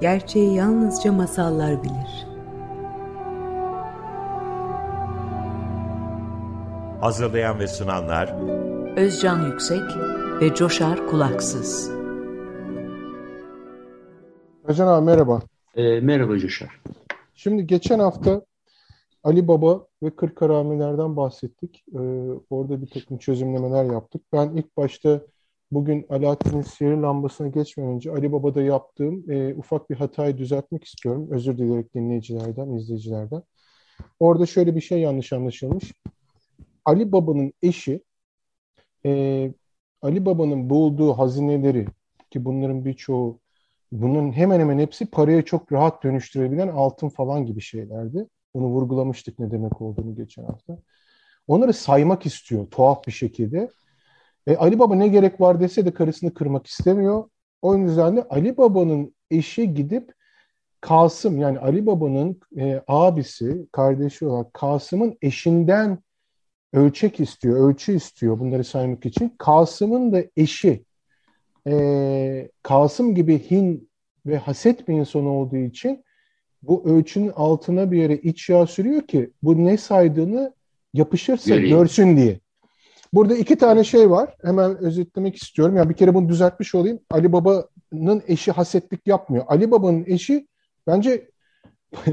Gerçeği yalnızca masallar bilir. Hazırlayan ve sunanlar Özcan Yüksek ve Coşar Kulaksız. Özcan abi merhaba. E, merhaba Coşar. Şimdi geçen hafta Ali Baba ve Kırk Haramilerden bahsettik. Ee, orada bir takım çözümlemeler yaptık. Ben ilk başta bugün Alaaddin'in sihirli lambasına geçmeden önce Ali Baba'da yaptığım e, ufak bir hatayı düzeltmek istiyorum. Özür dileyerek dinleyicilerden, izleyicilerden. Orada şöyle bir şey yanlış anlaşılmış. Ali Baba'nın eşi e, Ali Baba'nın bulduğu hazineleri ki bunların birçoğu bunun hemen hemen hepsi paraya çok rahat dönüştürebilen altın falan gibi şeylerdi. Bunu vurgulamıştık ne demek olduğunu geçen hafta. Onları saymak istiyor tuhaf bir şekilde. E, Ali Baba ne gerek var dese de karısını kırmak istemiyor. O yüzden de Ali Baba'nın eşi gidip Kasım yani Ali Baba'nın e, abisi, kardeşi olan Kasım'ın eşinden ölçek istiyor, ölçü istiyor bunları saymak için. Kasım'ın da eşi e, Kasım gibi hin ve haset bir insan olduğu için bu ölçünün altına bir yere iç yağ sürüyor ki bu ne saydığını yapışırsa Göreyim. görsün diye. Burada iki tane şey var. Hemen özetlemek istiyorum. Yani bir kere bunu düzeltmiş olayım. Ali Baba'nın eşi hasetlik yapmıyor. Ali Baba'nın eşi bence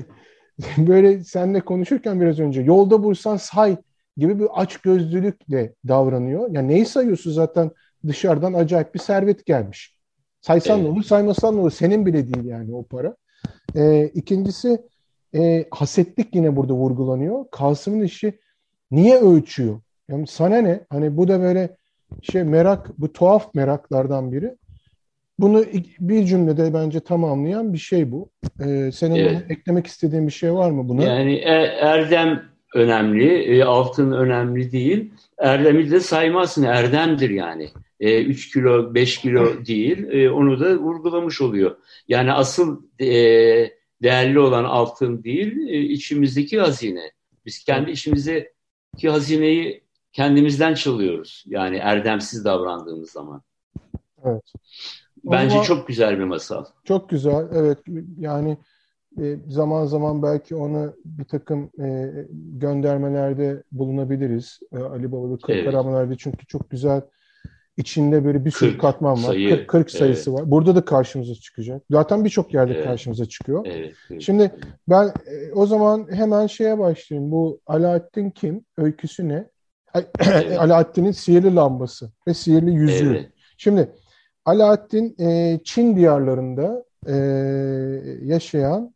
böyle seninle konuşurken biraz önce yolda bulsan say gibi bir aç gözlülükle davranıyor. Yani neyi sayıyorsun zaten dışarıdan acayip bir servet gelmiş. Saysan Evet. ne olur, saymasan ne olur. Senin bile değil yani o para. Ee, ikincisi e, hasetlik yine burada vurgulanıyor. Kasım'ın işi niye ölçüyor? Yani sana ne? Hani bu da böyle şey merak, bu tuhaf meraklardan biri. Bunu bir cümlede bence tamamlayan bir şey bu. Ee, senin Evet. eklemek istediğin bir şey var mı buna? Yani e- erdem önemli, e, altın önemli değil. Erdem'i de saymazsın, erdemdir yani. 3 kilo, 5 kilo değil, e, onu da vurgulamış oluyor. Yani asıl e, değerli olan altın değil, e, içimizdeki hazine. Biz kendi içimizdeki hazineyi kendimizden çalıyoruz. Yani erdemsiz davrandığımız zaman. Evet. Bence zaman- çok güzel bir masal. Çok güzel. Evet yani e, zaman zaman belki ona bir takım e, göndermelerde bulunabiliriz. E, Ali Babalı Kırk Evet. Çünkü çok güzel içinde böyle bir sürü 40 katman var. sayı, 40, 40 sayısı var. Burada da karşımıza çıkacak. Zaten birçok yerde Evet. karşımıza çıkıyor. Evet. evet. Şimdi ben e, o zaman hemen şeye başlayayım. Bu Alaaddin kim? Öyküsü ne? Evet. Alaaddin'in sihirli lambası ve sihirli yüzüğü. Evet. Şimdi Alaaddin e, Çin diyarlarında e, yaşayan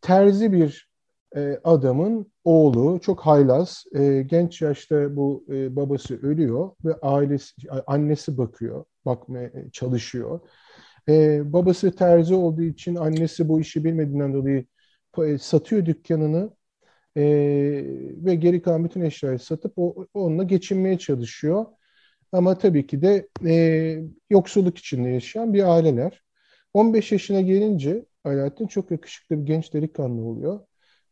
terzi bir e, adamın oğlu, çok haylaz. E, genç yaşta bu e, babası ölüyor ve ailesi, annesi bakıyor, bakmaya çalışıyor. E, babası terzi olduğu için annesi bu işi bilmediğinden dolayı e, satıyor dükkanını e, ve geri kalan bütün eşyayı satıp o, onunla geçinmeye çalışıyor. Ama tabii ki de e, yoksulluk içinde yaşayan bir aileler. 15 yaşına gelince Alaaddin çok yakışıklı bir genç delikanlı oluyor.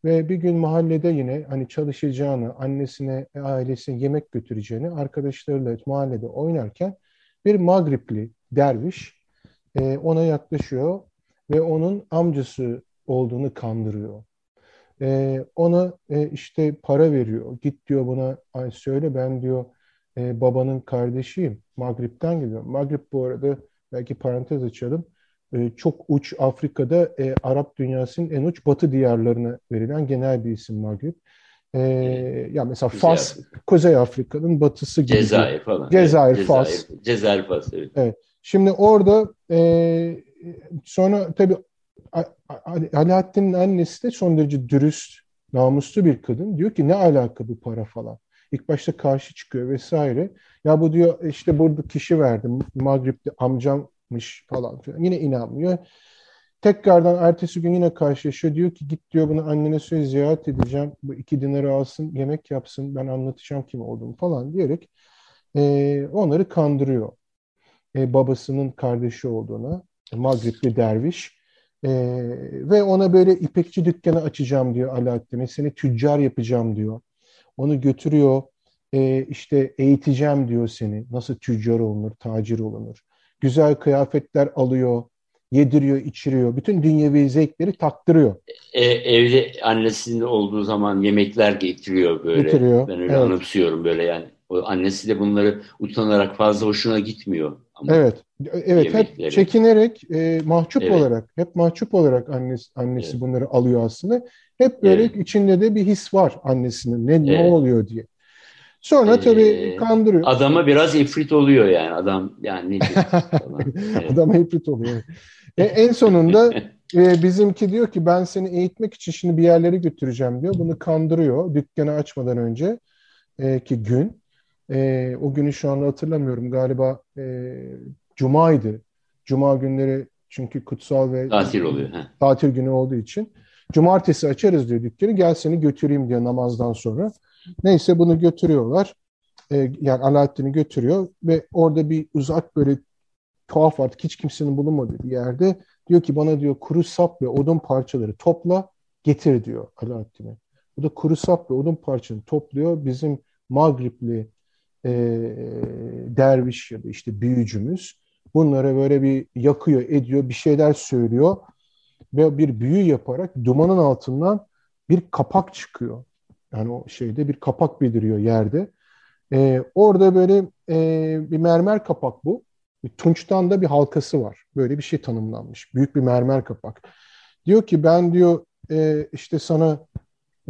Ve bir gün mahallede yine hani çalışacağını, annesine, ailesine yemek götüreceğini arkadaşlarıyla mahallede oynarken bir Magripli derviş e, ona yaklaşıyor ve onun amcası olduğunu kandırıyor. E, ona e, işte para veriyor. Git diyor buna "Ay, söyle ben diyor e, babanın kardeşiyim. Magrip'ten geliyorum. Magrip bu arada belki parantez açalım. E, çok uç Afrika'da e, Arap dünyasının en uç batı diyarlarına verilen genel bir isim Magrip. E, ya mesela Kuzey Fas, Afrika. Kuzey Afrika'nın batısı gibi. Cezayir falan. Cezayir, Evet, Fas. Cezayir, Cezayir, Fas. Evet. Şimdi orada e, sonra tabii Alaaddin'in annesi de son derece dürüst, namuslu bir kadın. Diyor ki ne alaka bu para falan. İlk başta karşı çıkıyor vesaire. Ya bu diyor işte burada kişi verdi. Magrib'de amcammış falan filan. Yine inanmıyor. Tekrardan ertesi gün yine karşılaşıyor. Diyor ki git diyor bunu annene söyle ziyaret edeceğim. Bu iki dinarı alsın, yemek yapsın. Ben anlatacağım kim olduğumu falan diyerek e, onları kandırıyor. E, babasının kardeşi olduğuna. Magribli derviş. E, ve ona böyle ipekçi dükkanı açacağım diyor Alaaddin'e. Seni tüccar yapacağım diyor. Onu götürüyor. E, işte eğiteceğim diyor seni. Nasıl tüccar olunur, tacir olunur. Güzel kıyafetler alıyor. yediriyor, içiriyor. Bütün dünyevi zevkleri taktırıyor. E, evde annesinin olduğu zaman yemekler getiriyor böyle. Getiriyor. Ben öyle evet. anımsıyorum böyle yani. O annesi de bunları utanarak fazla hoşuna gitmiyor. Ama Evet. Evet Yemekleri. hep çekinerek, e, mahcup Evet. olarak, hep mahcup olarak annesi annesi Evet. bunları alıyor aslında. Hep böyle Evet. içinde de bir his var annesinin. Ne ne Evet. oluyor diye. Sonra Ee, tabii kandırıyor. Adama biraz ifrit oluyor yani adam yani ne. Evet. Adam hibrit oluyor. E, en sonunda e, bizimki diyor ki ben seni eğitmek için şimdi bir yerlere götüreceğim diyor. Bunu kandırıyor dükkanı açmadan önce e, ki gün. E, o günü şu anda hatırlamıyorum. Galiba e, Cuma'ydı. Cuma günleri çünkü kutsal ve Tatil oluyor. Ha. tatil günü olduğu için. Cumartesi açarız diyor dükkanı. Gel seni götüreyim diyor namazdan sonra. Neyse bunu götürüyorlar. E, yani Alaaddin'i götürüyor ve orada bir uzak böyle tuhaf artık hiç kimsenin bulunmadığı bir yerde diyor ki bana diyor kuru sap ve odun parçaları topla getir diyor Alaaddin'e. Bu da kuru sap ve odun parçalarını topluyor. Bizim Mağripli e, derviş ya da işte büyücümüz bunlara böyle bir yakıyor, ediyor, bir şeyler söylüyor ve bir büyü yaparak dumanın altından bir kapak çıkıyor. Yani o şeyde bir kapak beliriyor yerde. E, orada böyle e, bir mermer kapak bu. Tunçtan da bir halkası var. Böyle bir şey tanımlanmış. Büyük bir mermer kapak. Diyor ki ben diyor e, işte sana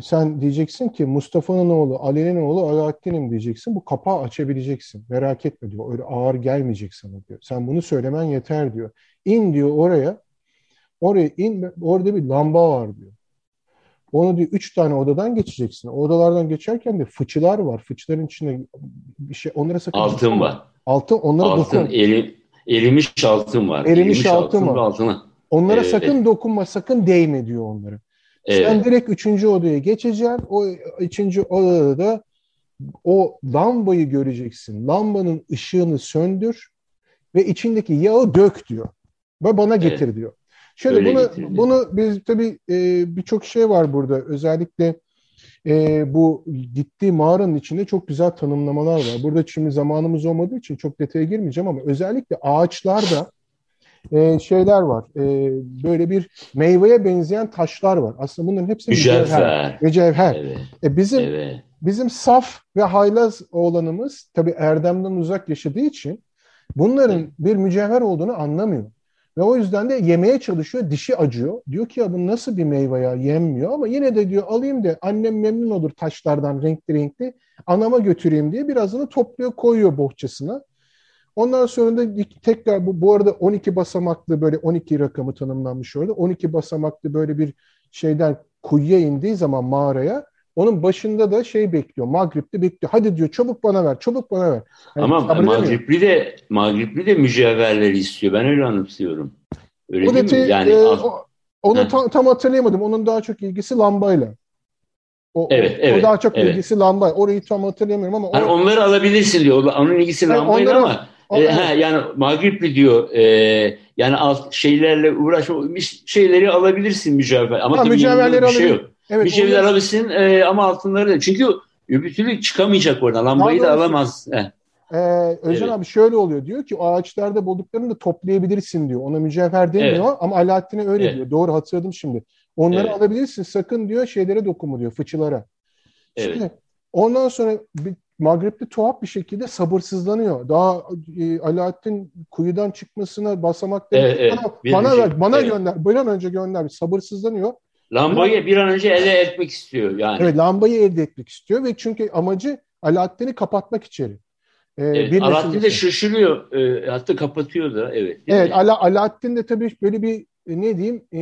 sen diyeceksin ki Mustafa'nın oğlu, Ali'nin oğlu Alaaddin'im diyeceksin. Bu kapağı açabileceksin. Merak etme diyor. Öyle ağır gelmeyecek sana diyor. Sen bunu söylemen yeter diyor. İn diyor oraya. Oraya in. Orada bir lamba var diyor. Onu diyor üç tane odadan geçeceksin. Odalardan geçerken de fıçılar var. Fıçıların içinde bir şey. Onlara sakın Altın var. Altın onlara Altın dokun. eri, erimiş altın var. Erimiş altın var. ve altına. Onlara Evet. sakın dokunma, sakın değme diyor onlara. Sen Evet. direkt üçüncü odaya geçeceksin. O üçüncü odada da o lambayı göreceksin. Lambanın ışığını söndür ve içindeki yağı dök diyor. Ve bana Evet. getir diyor. Şöyle Öyle bunu bunu biz tabii e, birçok şey var burada. Özellikle e, bu gittiği mağaranın içinde çok güzel tanımlamalar var. Burada şimdi zamanımız olmadığı için çok detaya girmeyeceğim ama özellikle ağaçlarda e, şeyler var. E, böyle bir meyveye benzeyen taşlar var. Aslında bunların hepsi mücevher. Mücevher. Evet. E, bizim Evet. bizim saf ve haylaz oğlanımız tabii erdemden uzak yaşadığı için bunların bir mücevher olduğunu anlamıyor. Ve o yüzden de yemeye çalışıyor, dişi acıyor. Diyor ki ya bu nasıl bir meyve ya yenmiyor ama yine de diyor alayım da annem memnun olur taşlardan renkli renkli anama götüreyim diye birazını topluyor koyuyor bohçasına. Ondan sonra da tekrar bu, bu arada 12 basamaklı böyle 12 rakamı tanımlanmış orada. 12 basamaklı böyle bir şeyden kuyuya indiği zaman mağaraya onun başında da şey bekliyor. Mağrip'te bekliyor. Hadi diyor çabuk bana ver, çabuk bana ver. Yani Ama. Mağripli de Mağripli de mücevherleri istiyor. Ben öyle anımsıyorum. Öyle O değil mi? detayı, Yani e, o- onu tam, tam hatırlayamadım. Onun daha çok ilgisi lambayla. O, Evet, o, evet, o daha çok evet. ilgisi lambay. Orayı tam hatırlayamıyorum ama o, hani onları alabilirsin diyor. Onun ilgisi Yani lambayla onları- ama o- e, ha, yani Mağripli diyor e, yani alt şeylerle uğraşma bir şeyleri alabilirsin mücevher. Ama Ha, tabii mücevherleri bir şey yok. evet, Mücevherler onu- alabilirsin e, ama altınları da. Çünkü öbür türlü çıkamayacak oradan. Lambayı da Daha alamaz. Ee, Özcan Evet. abi şöyle oluyor diyor ki o ağaçlarda bulduklarını da toplayabilirsin diyor. Ona mücevher demiyor Evet. ama Alaaddin'e öyle Evet. diyor. Doğru hatırladım şimdi. Onları Evet. alabilirsin sakın diyor şeylere dokunma diyor fıçılara. Evet. Şimdi ondan sonra bir, Mağrip'te tuhaf bir şekilde sabırsızlanıyor. Daha e, Alaaddin kuyudan çıkmasına basamakları Evet, evet. bana, bana şey- ver, bana evet. gönder. Bir an önce gönder. Sabırsızlanıyor. Lambayı bir an önce elde etmek istiyor yani. Evet, lambayı elde etmek istiyor ve çünkü amacı Alaaddin'i kapatmak içeri. Ee, Evet, bir Alaaddin de şaşırıyor. E, hatta kapatıyor da. Evet. değil Evet? Ala, Alaaddin de tabii böyle bir e, ne diyeyim e,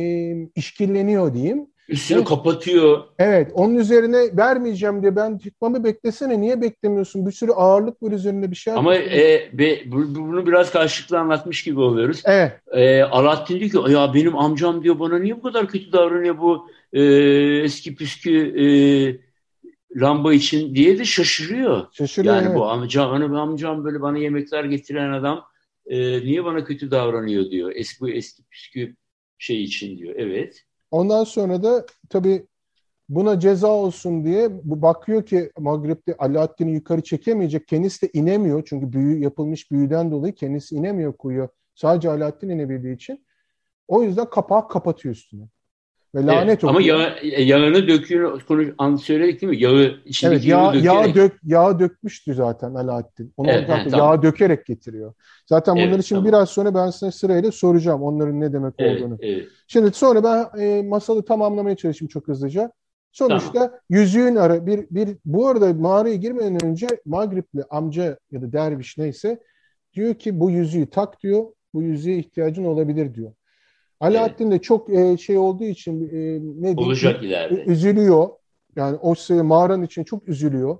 işkilleniyor diyeyim. Üstünü Evet. kapatıyor. Evet, onun üzerine vermeyeceğim diye ben çıkmamı beklesene. Niye beklemiyorsun? Bir sürü ağırlık var üzerinde bir şey Ama e, be- bu- bunu biraz karşılıklı anlatmış gibi oluyoruz. Evet, E, Alaaddin diyor ki ya benim amcam diyor bana niye bu kadar kötü davranıyor bu e, eski püskü e, lamba için diye de şaşırıyor. şaşırıyor. Yani evet. bu amcam, hani amcam böyle bana yemekler getiren adam e, niye bana kötü davranıyor diyor. Eski eski püskü şey için diyor. Evet. Ondan sonra da tabii buna ceza olsun diye bakıyor ki Maghrib'de Alaaddin'i yukarı çekemeyecek. Kendisi de inemiyor. Çünkü büyü yapılmış büyüden dolayı kendisi inemiyor kuyuya. Sadece Alaaddin inebildiği için. O yüzden kapağı kapatıyor üstüne. Ve lanet evet, Ama yağ, yağını döküyor, konuş, an söyledik değil mi? Yağı, içindeki evet, yağ, yağı, yağ, dök, yağ dökmüştü zaten Alaaddin. Onu evet, he, tamam. Yağ dökerek getiriyor. Zaten bunlar evet, için tamam. biraz sonra ben size sırayla soracağım onların ne demek evet, olduğunu. Evet. Şimdi sonra ben e, masalı tamamlamaya çalışayım çok hızlıca. Sonuçta tamam. yüzüğün ara bir, bir bu arada mağaraya girmeden önce Magripli amca ya da derviş neyse diyor ki bu yüzüğü tak diyor. Bu yüzüğe ihtiyacın olabilir diyor. Alaaddin de çok e, şey olduğu için e, ne Olacak ileride. Üzülüyor. Yani o şey, mağaranın için çok üzülüyor.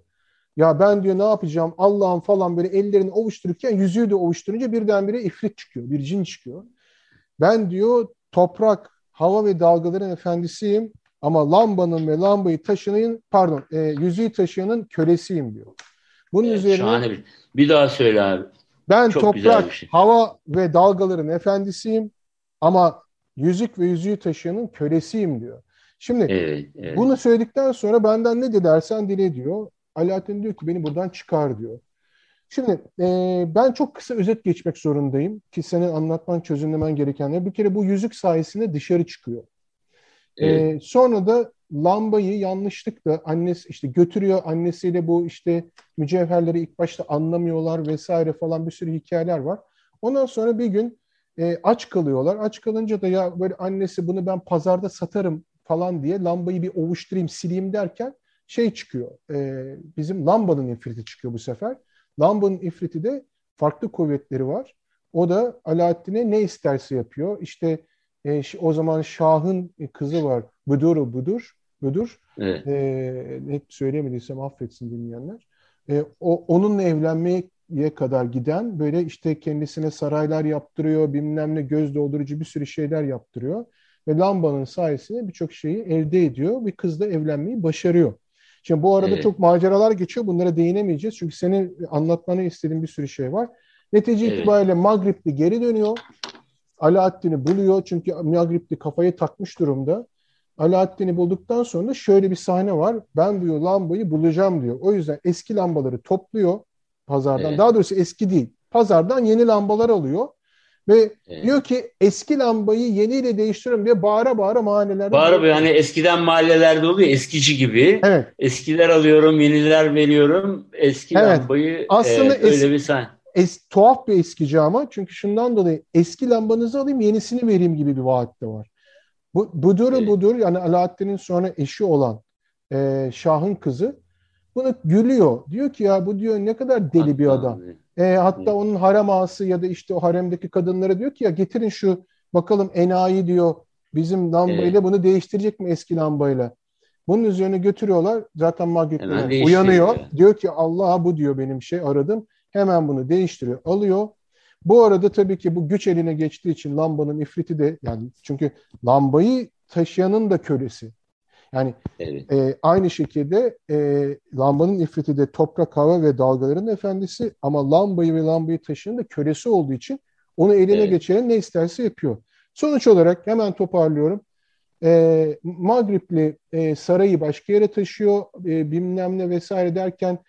Ya ben diyor ne yapacağım Allah'ım falan böyle ellerini ovuştururken yüzüğü de ovuşturunca birdenbire ifrit çıkıyor. Bir cin çıkıyor. Ben diyor toprak, hava ve dalgaların efendisiyim ama lambanın ve lambayı taşıyanın pardon e, yüzüğü taşıyanın kölesiyim diyor. Bunun evet, üzerine şahane bir. Bir daha söyle abi. Ben Çok toprak, şey. hava ve dalgaların efendisiyim ama yüzük ve yüzüğü taşıyanın kölesiyim diyor. Şimdi evet, evet. bunu söyledikten sonra benden ne dilersen dile diyor. Alaaddin diyor ki beni buradan çıkar diyor. Şimdi e, ben çok kısa özet geçmek zorundayım ki senin anlatman, çözümlemen gerekenler. Bir kere bu yüzük sayesinde dışarı çıkıyor. E, evet. E, sonra da lambayı yanlışlıkla annesi işte götürüyor annesiyle bu işte mücevherleri ilk başta anlamıyorlar vesaire falan bir sürü hikayeler var. Ondan sonra bir gün e, aç kalıyorlar. Aç kalınca da ya böyle annesi bunu ben pazarda satarım falan diye lambayı bir ovuşturayım, sileyim derken şey çıkıyor. E, bizim lambanın ifriti çıkıyor bu sefer. Lambanın ifriti de farklı kuvvetleri var. O da Alaaddin'e ne isterse yapıyor. İşte e, o zaman Şah'ın kızı var. Budur'u Budur. Budur. Evet. E, net söyleyemediysem affetsin dinleyenler. E, o, onunla evlenmeye kadar giden böyle işte kendisine saraylar yaptırıyor, bilmem ne göz doldurucu bir sürü şeyler yaptırıyor. Ve lambanın sayesinde birçok şeyi elde ediyor. Bir kızla evlenmeyi başarıyor. Şimdi bu arada evet. çok maceralar geçiyor. Bunlara değinemeyeceğiz. Çünkü senin anlatmanı istediğin bir sürü şey var. Netice evet. itibariyle Magrib'li geri dönüyor. Alaaddin'i buluyor. Çünkü Magrib'li kafayı takmış durumda. Alaaddin'i bulduktan sonra şöyle bir sahne var. Ben diyor lambayı bulacağım diyor. O yüzden eski lambaları topluyor pazardan. Evet. Daha doğrusu eski değil. Pazardan yeni lambalar alıyor. Ve evet. diyor ki eski lambayı yeniyle değiştiriyorum diye bağıra bağıra mahallelerde. Bağıra bağıra yani eskiden mahallelerde oluyor eskici gibi. Evet. Eskiler alıyorum, yeniler veriyorum. Eski evet. lambayı Aslında e, öyle bir sahne. Es, tuhaf bir eskici ama çünkü şundan dolayı eski lambanızı alayım yenisini vereyim gibi bir vaat de var. Bu, budur evet. budur yani Alaaddin'in sonra eşi olan e, Şah'ın kızı bunu gülüyor. Diyor ki ya bu diyor ne kadar deli hatta bir adam. E, hatta evet. onun harem ağası ya da işte o haremdeki kadınlara diyor ki ya getirin şu bakalım enayi diyor bizim lambayla evet. bunu değiştirecek mi eski lambayla? Bunun üzerine götürüyorlar. Zaten Margaret uyanıyor. Diyor ki Allah bu diyor benim şey aradım. Hemen bunu değiştiriyor. Alıyor. Bu arada tabii ki bu güç eline geçtiği için lambanın ifriti de yani çünkü lambayı taşıyanın da kölesi. Yani evet. e, aynı şekilde e, lambanın ifriti de toprak, hava ve dalgaların efendisi ama lambayı ve lambayı taşıyan da kölesi olduğu için onu eline evet. geçiren ne isterse yapıyor. Sonuç olarak hemen toparlıyorum. E, Magripli e, sarayı başka yere taşıyor, e, bilmem ne vesaire derken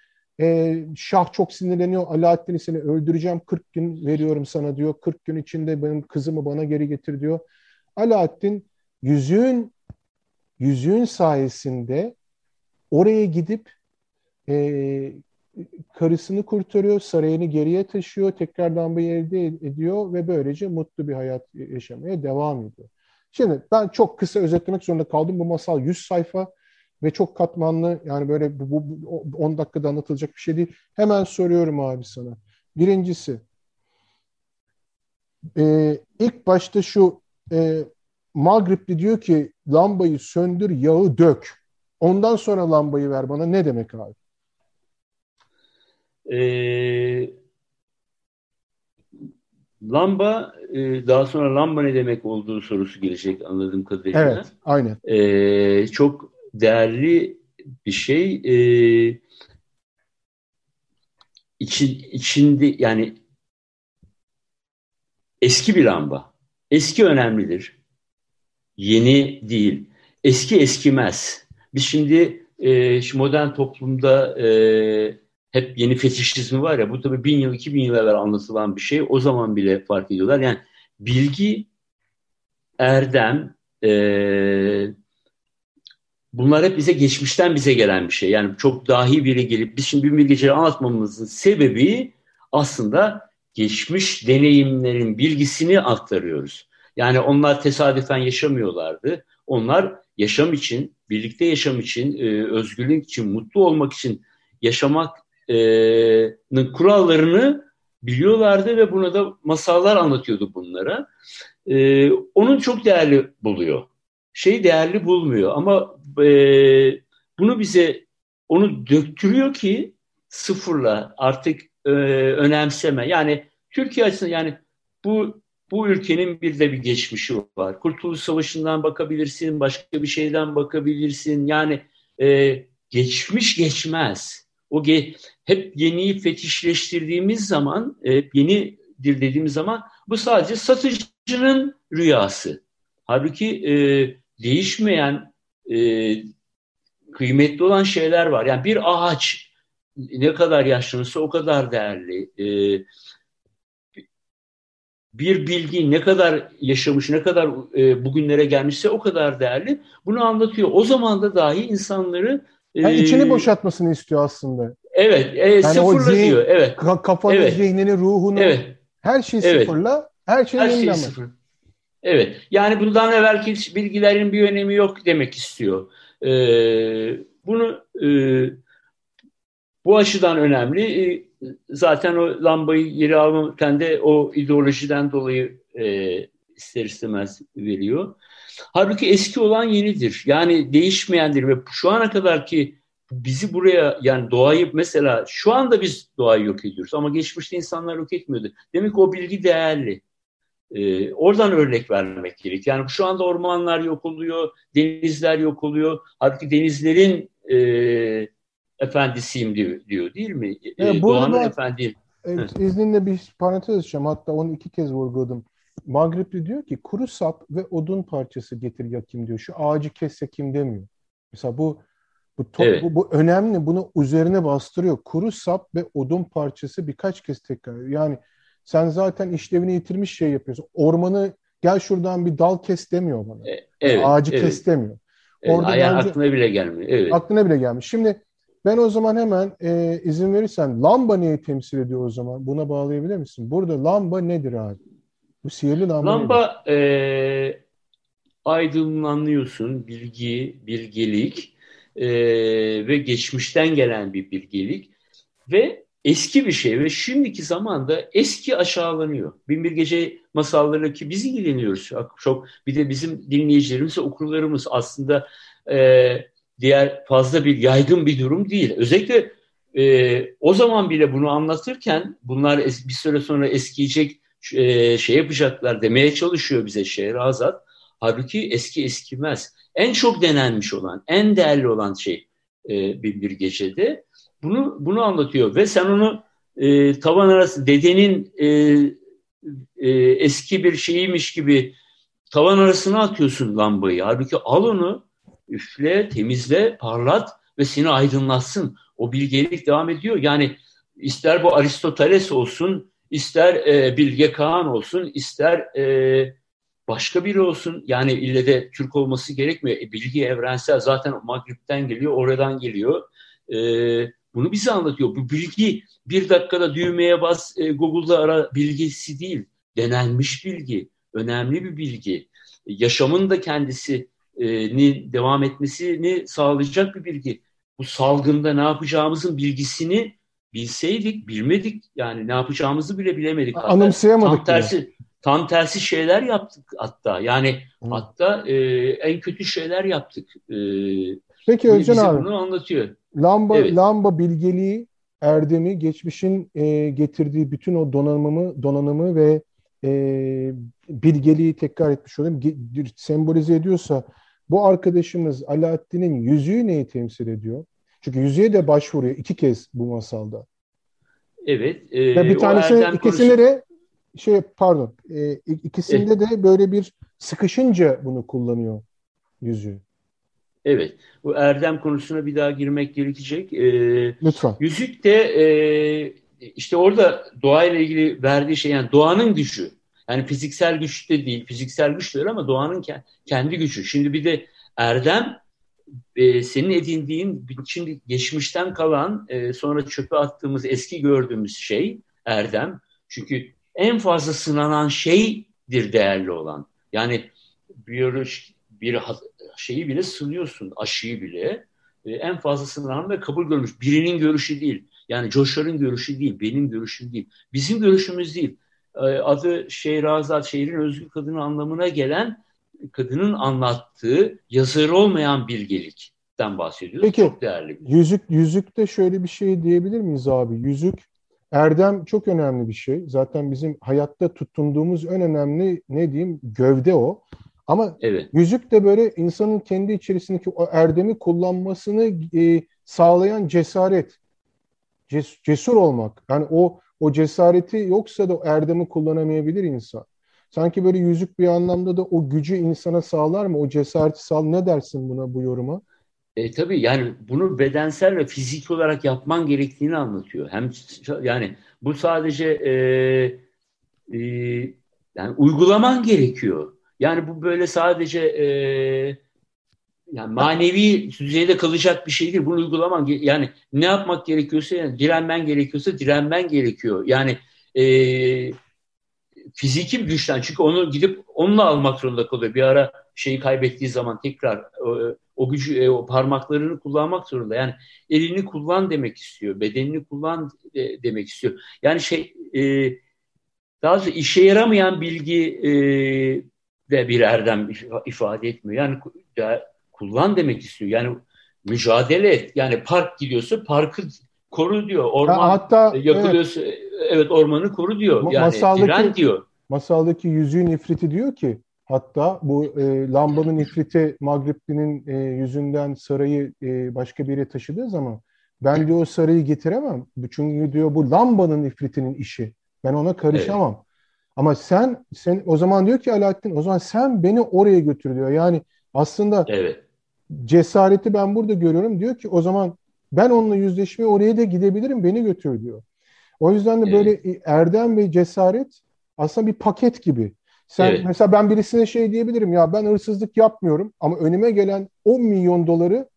e, Şah çok sinirleniyor. Alaaddin'i seni öldüreceğim 40 gün veriyorum sana diyor. 40 gün içinde benim kızımı bana geri getir diyor. Alaaddin yüzüğün yüzüğün sayesinde oraya gidip e, karısını kurtarıyor, sarayını geriye taşıyor, tekrar lambayı elde ediyor ve böylece mutlu bir hayat yaşamaya devam ediyor. Şimdi ben çok kısa özetlemek zorunda kaldım. Bu masal 100 sayfa ve çok katmanlı yani böyle bu, bu 10 dakikada anlatılacak bir şey değil. Hemen soruyorum abi sana. Birincisi e, ilk başta şu e, Magribli diyor ki lambayı söndür yağı dök. Ondan sonra lambayı ver bana ne demek abi? Ee, lamba e, daha sonra lamba ne demek olduğu sorusu gelecek anladığım kadarıyla. Evet aynen. Ee, çok değerli bir şey. Ee, için, içinde yani eski bir lamba. Eski önemlidir yeni değil. Eski eskimez. Biz şimdi e, şu modern toplumda e, hep yeni fetişizmi var ya bu tabii bin yıl iki bin yıl evvel anlatılan bir şey. O zaman bile fark ediyorlar. Yani bilgi erdem, e, bunlar hep bize geçmişten bize gelen bir şey. Yani çok dahi biri gelip biz şimdi bir geceyi anlatmamızın sebebi aslında geçmiş deneyimlerin bilgisini aktarıyoruz. Yani onlar tesadüfen yaşamıyorlardı. Onlar yaşam için, birlikte yaşam için, e, özgürlük için, mutlu olmak için yaşamanın kurallarını biliyorlardı ve buna da masallar anlatıyordu bunlara. E, onun çok değerli buluyor. Şey değerli bulmuyor ama e, bunu bize onu döktürüyor ki sıfırla artık e, önemseme. Yani Türkiye açısından yani bu bu ülkenin bir de bir geçmişi var. Kurtuluş Savaşı'ndan bakabilirsin, başka bir şeyden bakabilirsin. Yani e, geçmiş geçmez. O ge hep yeniyi fetişleştirdiğimiz zaman, hep yenidir dediğimiz zaman bu sadece satıcının rüyası. Halbuki e, değişmeyen, e, kıymetli olan şeyler var. Yani bir ağaç ne kadar yaşlanırsa o kadar değerli. E, bir bilgi ne kadar yaşamış, ne kadar e, bugünlere gelmişse o kadar değerli. Bunu anlatıyor. O zaman da dahi insanları... E, yani içini boşaltmasını istiyor aslında. Evet, e, yani sıfırla zihin, diyor. Evet. Kafanı, evet. zihnini, ruhunu, evet. her şeyi evet. sıfırla, her şeyi her şey sıfır. Evet, yani bundan evvelki bilgilerin bir önemi yok demek istiyor. Ee, bunu e, bu açıdan önemli. E, zaten o lambayı geri alırken de o ideolojiden dolayı e, ister istemez veriyor. Halbuki eski olan yenidir. Yani değişmeyendir ve şu ana kadar ki bizi buraya yani doğayı mesela şu anda biz doğayı yok ediyoruz ama geçmişte insanlar yok etmiyordu. Demek ki o bilgi değerli. Ee, oradan örnek vermek gerek. Yani şu anda ormanlar yok oluyor, denizler yok oluyor. Halbuki denizlerin e, efendisiyim diyor, diyor değil mi? Evet, Doğan'ın efendiyim. Evet, izninle bir parantez açacağım. Hatta onu iki kez vurguladım. Magripli diyor ki kuru sap ve odun parçası getir yakim diyor. Şu ağacı kesse kim demiyor. Mesela bu bu, to- evet. bu, bu önemli. Bunu üzerine bastırıyor. Kuru sap ve odun parçası birkaç kez tekrar. Yani sen zaten işlevini yitirmiş şey yapıyorsun. Ormanı gel şuradan bir dal kes demiyor bana. E, evet, Ağacı evet. kes demiyor. Orada evet, bence, aklına bile gelmiyor. Evet. Aklına bile gelmiş. Şimdi ben o zaman hemen e, izin verirsen lamba neyi temsil ediyor o zaman? Buna bağlayabilir misin? Burada lamba nedir abi? Bu sihirli lamba Lamba e, aydınlanıyorsun, bilgi, bilgelik e, ve geçmişten gelen bir bilgelik ve eski bir şey ve şimdiki zamanda eski aşağılanıyor. Binbir Gece masalları ki biz ilgileniyoruz çok. Bir de bizim dinleyicilerimiz, okurlarımız aslında e, diğer fazla bir yaygın bir durum değil. Özellikle e, o zaman bile bunu anlatırken bunlar bir süre sonra eskiyecek e, şey yapacaklar demeye çalışıyor bize Şehrazat. Halbuki eski eskimez. En çok denenmiş olan, en değerli olan şey e, bir, bir gecede bunu bunu anlatıyor ve sen onu e, tavan arası dedenin e, e, eski bir şeyiymiş gibi tavan arasına atıyorsun lambayı. Halbuki al onu üfle, temizle, parlat ve seni aydınlatsın. O bilgelik devam ediyor. Yani ister bu Aristoteles olsun, ister e, Bilge Kağan olsun, ister e, başka biri olsun. Yani ille de Türk olması gerekmiyor. E, bilgi evrensel zaten Magrib'den geliyor, oradan geliyor. E, bunu bize anlatıyor. Bu bilgi bir dakikada düğmeye bas, e, Google'da ara bilgisi değil. Denenmiş bilgi, önemli bir bilgi. Yaşamın da kendisi ni devam etmesini sağlayacak bir bilgi. Bu salgında ne yapacağımızın bilgisini bilseydik, bilmedik. Yani ne yapacağımızı bile bilemedik. Hatta Anımsayamadık. Tam tersi, yani. tam tersi şeyler yaptık hatta. Yani Hı. hatta e, en kötü şeyler yaptık. E, Peki Özcan abi. Bunu anlatıyor. Lamba, evet. lamba bilgeliği, erdemi, geçmişin e, getirdiği bütün o donanımı, donanımı ve e, bilgeliği tekrar etmiş olayım. Ge- sembolize ediyorsa bu arkadaşımız Alaaddin'in yüzüğü neyi temsil ediyor? Çünkü yüzüğe de başvuruyor iki kez bu masalda. Evet. E, bir tanesi ikisinde de şey pardon e, ikisinde evet. de böyle bir sıkışınca bunu kullanıyor yüzüğü. Evet. Bu erdem konusuna bir daha girmek gerekecek. Ee, Lütfen. Yüzük de e, işte orada doğayla ilgili verdiği şey yani doğanın gücü. Yani fiziksel güç de değil, fiziksel güç de öyle ama doğanın kendi gücü. Şimdi bir de erdem e, senin edindiğin, şimdi geçmişten kalan, e, sonra çöpe attığımız, eski gördüğümüz şey erdem. Çünkü en fazla sınanan şeydir değerli olan. Yani biyolojik bir şeyi bile sınıyorsun, aşıyı bile. E, en fazla sınanan ve kabul görmüş. Birinin görüşü değil. Yani Coşar'ın görüşü değil, benim görüşüm değil. Bizim görüşümüz değil. E, adı Şehrazat, şehrin özgür kadını anlamına gelen kadının anlattığı yazarı olmayan bilgelikten bahsediyoruz. Peki, çok değerli. Bir. Yüzük, yüzükte şöyle bir şey diyebilir miyiz abi? Yüzük Erdem çok önemli bir şey. Zaten bizim hayatta tutunduğumuz en önemli ne diyeyim gövde o. Ama evet. yüzük de böyle insanın kendi içerisindeki o erdemi kullanmasını e, sağlayan cesaret. Ces, cesur olmak. Yani o o cesareti yoksa da o erdemi kullanamayabilir insan. Sanki böyle yüzük bir anlamda da o gücü insana sağlar mı? O cesareti sağlar. Ne dersin buna bu yoruma? E, tabii yani bunu bedensel ve fiziki olarak yapman gerektiğini anlatıyor. Hem yani bu sadece e, e, yani uygulaman gerekiyor. Yani bu böyle sadece e, yani manevi düzeyde kalacak bir şey değil. Bunu uygulaman yani ne yapmak gerekiyorsa yani direnmen gerekiyorsa direnmen gerekiyor. Yani e, fiziki bir güçten çünkü onu gidip onunla almak zorunda kalıyor. Bir ara şeyi kaybettiği zaman tekrar o, o gücü e, o parmaklarını kullanmak zorunda. Yani elini kullan demek istiyor, bedenini kullan de, demek istiyor. Yani şey e, daha doğrusu işe yaramayan bilgi e, de bir erdem ifade etmiyor. Yani ya, kullan demek istiyor. Yani mücadele et. Yani park gidiyorsa parkı koru diyor. Orman ya hatta, yakılıyorsa evet. evet ormanı koru diyor. Yani masaldaki, diren diyor. Masaldaki yüzüğün ifriti diyor ki hatta bu e, lambanın ifriti Magripli'nin e, yüzünden sarayı e, başka bir yere taşıdığı zaman ben diyor o sarayı getiremem. Çünkü diyor bu lambanın ifritinin işi. Ben ona karışamam. Evet. Ama sen sen o zaman diyor ki Alaaddin o zaman sen beni oraya götür diyor. Yani aslında evet. Cesareti ben burada görüyorum. Diyor ki o zaman ben onunla yüzleşmeye oraya da gidebilirim. Beni götür diyor. O yüzden de böyle evet. erdem ve cesaret aslında bir paket gibi. Sen evet. mesela ben birisine şey diyebilirim ya ben hırsızlık yapmıyorum ama önüme gelen 10 milyon doları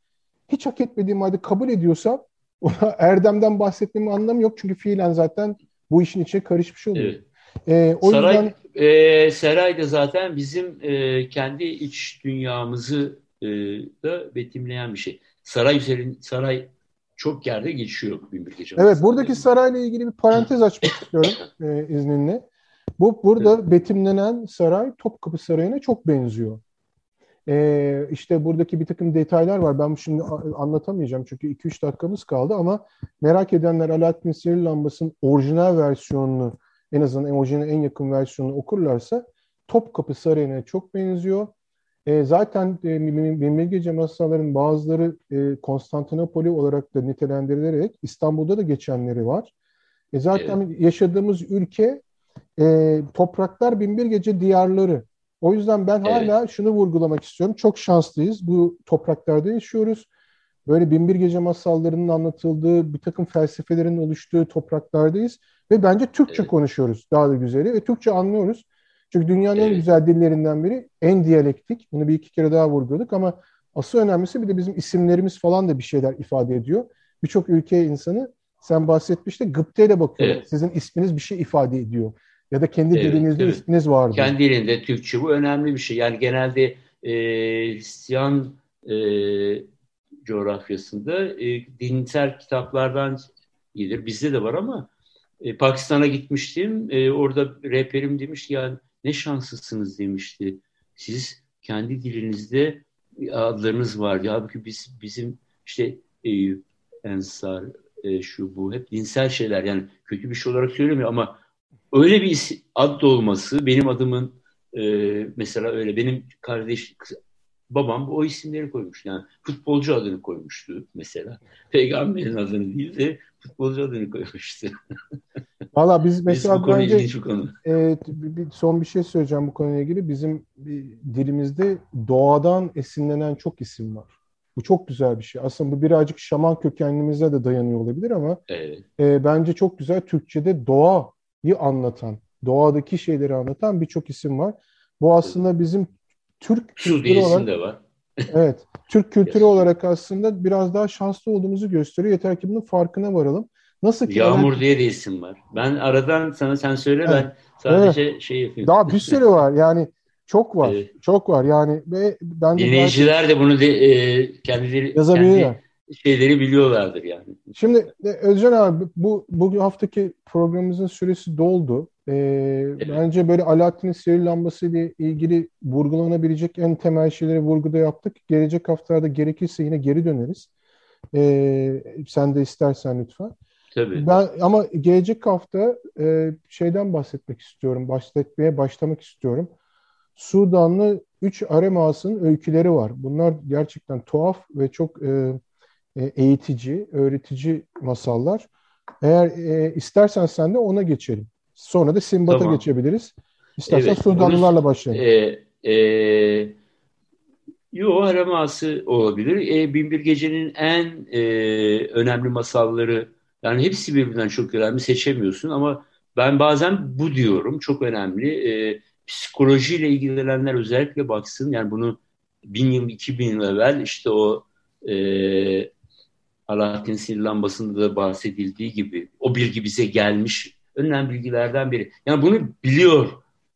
hiç hak etmediğim halde kabul ediyorsam ona erdemden bahsetmemin anlamı yok. Çünkü fiilen zaten bu işin içine karışmış oluyor. Evet. Ee, o Saray, yüzden... e, Saray da zaten bizim e, kendi iç dünyamızı e, da betimleyen bir şey. Saray üzerin saray çok yerde geçiyor Binbir Gece. Evet buradaki sarayla ilgili bir parantez açmak istiyorum e, izninle. Bu burada evet. betimlenen saray Topkapı Sarayı'na çok benziyor. Ee, işte buradaki bir takım detaylar var. Ben şimdi anlatamayacağım çünkü 2-3 dakikamız kaldı ama merak edenler Alaaddin Sihirli Lambası'nın orijinal versiyonunu en azından orijinal en yakın versiyonunu okurlarsa Topkapı Sarayı'na çok benziyor. E, zaten e, Binbir masaların bazıları e, Konstantinopoli olarak da nitelendirilerek İstanbul'da da geçenleri var. E, zaten evet. yaşadığımız ülke e, topraklar binbir gece diyarları. O yüzden ben evet. hala şunu vurgulamak istiyorum. Çok şanslıyız. Bu topraklarda yaşıyoruz. Böyle binbir gece masallarının anlatıldığı, bir takım felsefelerin oluştuğu topraklardayız. Ve bence Türkçe evet. konuşuyoruz daha da güzeli. Ve Türkçe anlıyoruz. Çünkü dünyanın evet. en güzel dillerinden biri en diyalektik. Bunu bir iki kere daha vurguladık ama asıl önemlisi bir de bizim isimlerimiz falan da bir şeyler ifade ediyor. Birçok ülke insanı sen bahsetmiştin gıpteyle bakıyor. Evet. Sizin isminiz bir şey ifade ediyor. Ya da kendi evet, dilinizde evet. isminiz vardı. Kendi dilinde Türkçe bu önemli bir şey. Yani genelde e, Hristiyan e, coğrafyasında e, dinsel kitaplardan gelir. Bizde de var ama e, Pakistan'a gitmiştim. E, orada rehberim demiş yani ne şanslısınız demişti. Siz kendi dilinizde adlarınız var. Ya halbuki biz bizim işte Eyüp, Ensar, e, şu bu hep dinsel şeyler. Yani kötü bir şey olarak söylemiyor ama öyle bir ad olması benim adımın e, mesela öyle benim kardeş babam o isimleri koymuş. Yani futbolcu adını koymuştu mesela. Peygamberin adını değil de futbolcu adını koymuştu. Valla biz mesela bu bir konu. Evet, bir, son bir şey söyleyeceğim bu konuyla ilgili. Bizim bir, dilimizde doğadan esinlenen çok isim var. Bu çok güzel bir şey. Aslında bu birazcık şaman kökenlimize de dayanıyor olabilir ama evet. e, bence çok güzel Türkçe'de doğayı anlatan doğadaki şeyleri anlatan birçok isim var. Bu aslında bizim Türk kültürü olarak de var. evet, Türk kültürü olarak aslında biraz daha şanslı olduğumuzu gösteriyor. Yeter ki bunun farkına varalım. Nasıl ki Yağmur diye de isim var. Ben aradan sana sen söyle evet. ben sadece evet. şey yapayım. Daha bir sürü var. Yani çok var. Evet. Çok var. Yani ve ben de dinleyiciler de bunu de, e, kendileri kendi şeyleri biliyorlardır yani. Şimdi e, Özcan abi bu bu haftaki programımızın süresi doldu. Ee, evet. Bence böyle Alaaddin'in sihirli lambası ile ilgili vurgulanabilecek en temel şeyleri vurguda yaptık. Gelecek haftalarda gerekirse yine geri döneriz. Ee, sen de istersen lütfen. Tabii. Ben ama gelecek hafta e, şeyden bahsetmek istiyorum. Bahsetmeye başlamak istiyorum. Sudanlı 3 Aremas'ın öyküleri var. Bunlar gerçekten tuhaf ve çok e, e, eğitici, öğretici masallar. Eğer e, istersen sen de ona geçelim. Sonra da Simbat'a tamam. geçebiliriz. İstersen evet, Sudanlılarla başlayalım. E, e, Yo Areması olabilir. E, Binbir Gece'nin en e, önemli masalları yani hepsi birbirinden çok önemli seçemiyorsun ama ben bazen bu diyorum çok önemli. E, psikolojiyle ilgilenenler özellikle baksın. Yani bunu bin yıl, iki bin yıl evvel işte o e, Alaaddin sinir lambasında da bahsedildiği gibi o bilgi bize gelmiş önemli bilgilerden biri. Yani bunu biliyor.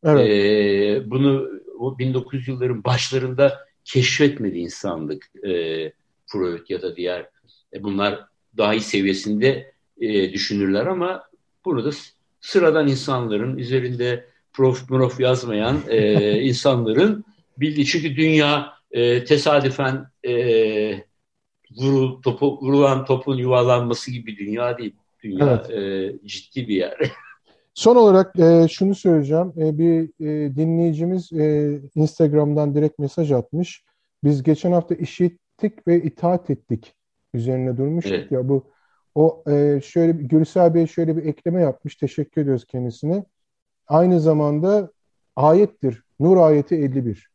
Evet. E, bunu o 1900 yılların başlarında keşfetmedi insanlık. E, Freud ya da diğer e, bunlar dahi seviyesinde e, düşünürler ama bunu da sıradan insanların üzerinde prof prof yazmayan e, insanların bildiği çünkü dünya e, tesadüfen e, vurul, topu, vurulan topun yuvarlanması gibi bir dünya değil. Dünya evet. e, ciddi bir yer. Son olarak e, şunu söyleyeceğim. E, bir e, dinleyicimiz e, Instagram'dan direkt mesaj atmış. Biz geçen hafta işittik ve itaat ettik üzerine durmuştuk evet. ya bu o e, şöyle Gülsel Bey şöyle bir ekleme yapmış. Teşekkür ediyoruz kendisine. Aynı zamanda ayettir. Nur ayeti 51.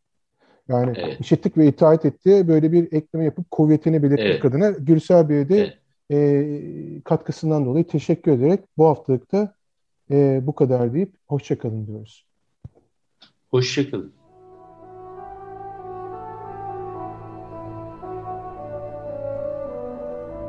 Yani evet. işittik ve itaat etti. Böyle bir ekleme yapıp kuvvetini belirtmek evet. adına Gülsel Bey'e de evet. e, katkısından dolayı teşekkür ederek bu haftalıkta e, bu kadar deyip hoşçakalın diyoruz. Hoşçakalın.